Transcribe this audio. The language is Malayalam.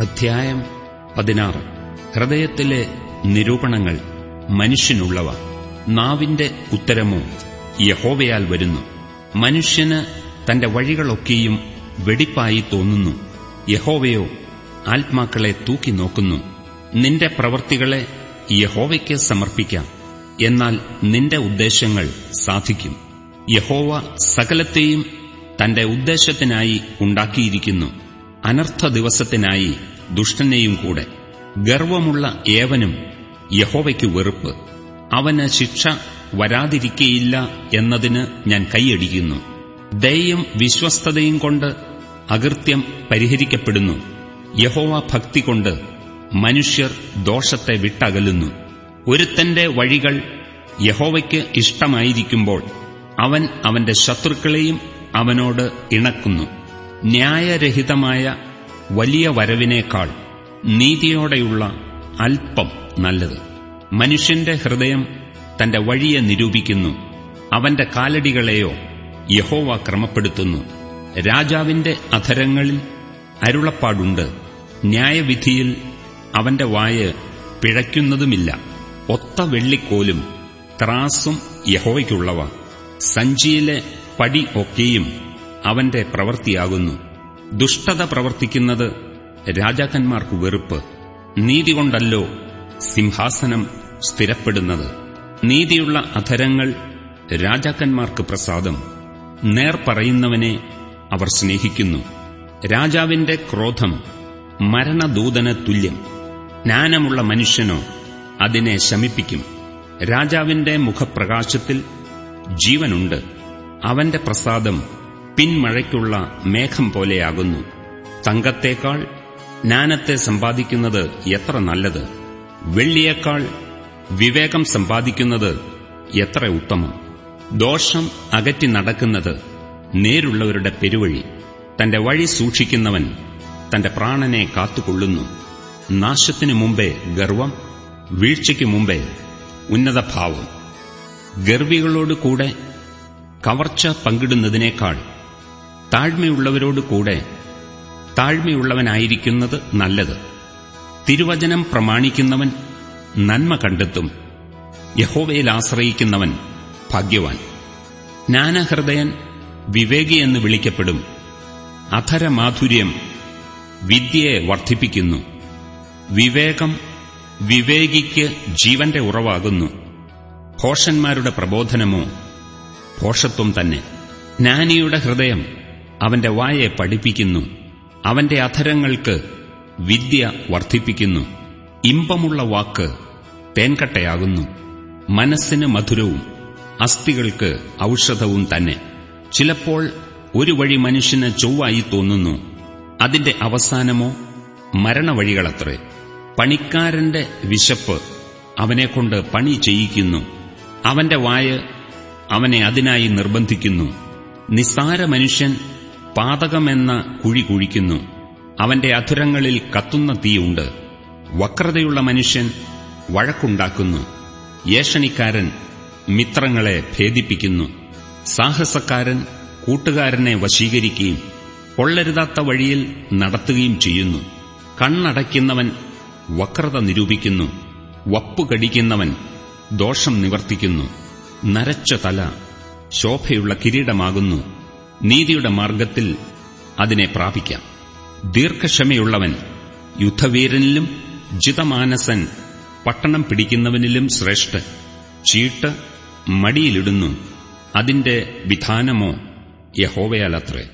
അധ്യായം പതിനാറ്. ഹൃദയത്തിലെ നിരൂപണങ്ങൾ മനുഷ്യനുള്ളവ. നാവിന്റെ ഉത്തരമോ യഹോവയാൽ വരുന്നു. മനുഷ്യന് തന്റെ വഴികളൊക്കെയും വെടിപ്പായി തോന്നുന്നു. യഹോവയോ ആത്മാക്കളെ തൂക്കി നോക്കുന്നു. നിന്റെ പ്രവൃത്തികളെ യഹോവയ്ക്ക് സമർപ്പിക്കാം. എന്നാൽ നിന്റെ ഉദ്ദേശങ്ങൾ സാധിക്കും. യഹോവ സകലത്തെയും തന്റെ ഉദ്ദേശത്തിനായി ഉണ്ടാക്കിയിരിക്കുന്നു. അനർത്ഥ ദിവസത്തിനായി ദുഷ്ടനെയും കൂടെ. ഗർവമുള്ള ഏവനും യഹോവയ്ക്ക് വെറുപ്പ്. അവന് ശിക്ഷ വരാതിരിക്കയില്ല എന്നതിന് ഞാൻ കൈയടിക്കുന്നു. ദയയും വിശ്വസ്തതയും കൊണ്ട് അകൃത്യം പരിഹരിക്കപ്പെടുന്നു. യഹോവ ഭക്തി കൊണ്ട് മനുഷ്യർ ദോഷത്തെ വിട്ടകലുന്നു. ഒരുത്തന്റെ വഴികൾ യഹോവയ്ക്ക് ഇഷ്ടമായിരിക്കുമ്പോൾ അവൻ അവന്റെ ശത്രുക്കളെയും അവനോട് ഇണക്കുന്നു. ന്യായരഹിതമായ വലിയ വരവിനേക്കാൾ നീതിയോടെയുള്ള അല്പം നല്ലത്. മനുഷ്യന്റെ ഹൃദയം തന്റെ വഴിയെ നിരൂപിക്കുന്നു. അവന്റെ കാലടികളെയോ യഹോവ ക്രമപ്പെടുത്തുന്നു. രാജാവിന്റെ അധരങ്ങളിൽ അരുളപ്പാടുണ്ട്. ന്യായവിധിയിൽ അവന്റെ വായ് പിഴയ്ക്കുന്നതുമില്ല. ഒത്ത വെള്ളിക്കോലും ത്രാസും യഹോവയ്ക്കുള്ളവ. സഞ്ചിയിലെ പടി ഒക്കെയും അവന്റെ പ്രവൃത്തിയാകുന്നു. ദുഷ്ടത പ്രവർത്തിക്കുന്നത് രാജാക്കന്മാർക്ക് വെറുപ്പ്. നീതി കൊണ്ടല്ലോ സിംഹാസനം സ്ഥിരപ്പെടുന്നത്. നീതിയുള്ള അധരങ്ങൾ രാജാക്കന്മാർക്ക് പ്രസാദം. നേർ പറയുന്നവനെ അവർ സ്നേഹിക്കുന്നു. രാജാവിന്റെ ക്രോധം മരണദൂതന് തുല്യം. ജ്ഞാനമുള്ള മനുഷ്യനോ അതിനെ ശമിപ്പിക്കും. രാജാവിന്റെ മുഖപ്രകാശത്തിൽ ജീവനുണ്ട്. അവന്റെ പ്രസാദം പിൻമഴയ്ക്കുള്ള മേഘം പോലെയാകുന്നു. തങ്കത്തേക്കാൾ ജ്ഞാനത്തെ സമ്പാദിക്കുന്നത് എത്ര നല്ലത്. വെള്ളിയേക്കാൾ വിവേകം സമ്പാദിക്കുന്നത് എത്ര ഉത്തമം. ദോഷം അകറ്റി നടക്കുന്നത് നേരുള്ളവരുടെ പെരുവഴി. തന്റെ വഴി സൂക്ഷിക്കുന്നവൻ തന്റെ പ്രാണനെ കാത്തുകൊള്ളുന്നു. നാശത്തിനു മുമ്പേ ഗർവം വീഴ്ചയ്ക്കു മുമ്പേ ഉന്നതഭാവം. ഗർവികളോടുകൂടെ കവർച്ച പങ്കിടുന്നതിനേക്കാൾ താഴ്മയുള്ളവരോട് കൂടെ താഴ്മയുള്ളവനായിരിക്കുന്നത് നല്ലത്. തിരുവചനം പ്രമാണിക്കുന്നവൻ നന്മ കണ്ടെത്തും. യഹോവയിൽ ആശ്രയിക്കുന്നവൻ ഭാഗ്യവാൻ. ജ്ഞാനഹൃദയൻ വിവേകിയെന്ന് വിളിക്കപ്പെടും. അധരമാധുര്യം വിദ്യയെ വർദ്ധിപ്പിക്കുന്നു. വിവേകം വിവേകിക്ക് ജീവന്റെ ഉറവാകുന്നു. ഭോഷന്മാരുടെ പ്രബോധനമോ ഭോഷത്വം തന്നെ. ജ്ഞാനിയുടെ ഹൃദയം അവന്റെ വായെ പഠിപ്പിക്കുന്നു. അവന്റെ അധരങ്ങൾക്ക് വിദ്യ വർദ്ധിപ്പിക്കുന്നു. ഇമ്പമുള്ള വാക്ക് തേൻകട്ടയാകുന്നു. മനസ്സിന് മധുരവും അസ്ഥികൾക്ക് ഔഷധവും തന്നെ. ചിലപ്പോൾ ഒരു വഴി മനുഷ്യന് ചൊവ്വായി തോന്നുന്നു. അതിന്റെ അവസാനമോ മരണവഴികളത്രേ. പണിക്കാരന്റെ വിശപ്പ് അവനെക്കൊണ്ട് പണി ചെയ്യിക്കുന്നു. അവന്റെ വായ അവനെ അതിനായി നിർബന്ധിക്കുന്നു. നിസ്സാര മനുഷ്യൻ പാതകമെന്ന കുഴി കുഴിക്കുന്നു. അവന്റെ അധുരങ്ങളിൽ കത്തുന്ന തീയുണ്ട്. വക്രതയുള്ള മനുഷ്യൻ വഴക്കുണ്ടാക്കുന്നു. ഏഷണിക്കാരൻ മിത്രങ്ങളെ ഭേദിപ്പിക്കുന്നു. സാഹസക്കാരൻ കൂട്ടുകാരനെ വശീകരിക്കുകയും കൊള്ളരുതാത്ത വഴിയിൽ നടത്തുകയും ചെയ്യുന്നു. കണ്ണടയ്ക്കുന്നവൻ വക്രത നിരൂപിക്കുന്നു. വപ്പുകടിക്കുന്നവൻ ദോഷം നിവർത്തിക്കുന്നു. നരച്ച തല ശോഭയുള്ള കിരീടമാകുന്നു. നീതിയുടെ മാർഗത്തിൽ അതിനെ പ്രാപിക്കാം. ദീർഘക്ഷമയുള്ളവൻ യുദ്ധവീരനിലും ജിതമാനസൻ പട്ടണം പിടിക്കുന്നവനിലും ശ്രേഷ്ഠ ചീട്ട് മടിയിലിടുന്നു. അതിന്റെ വിധാനമോ യഹോവയാലത്രേ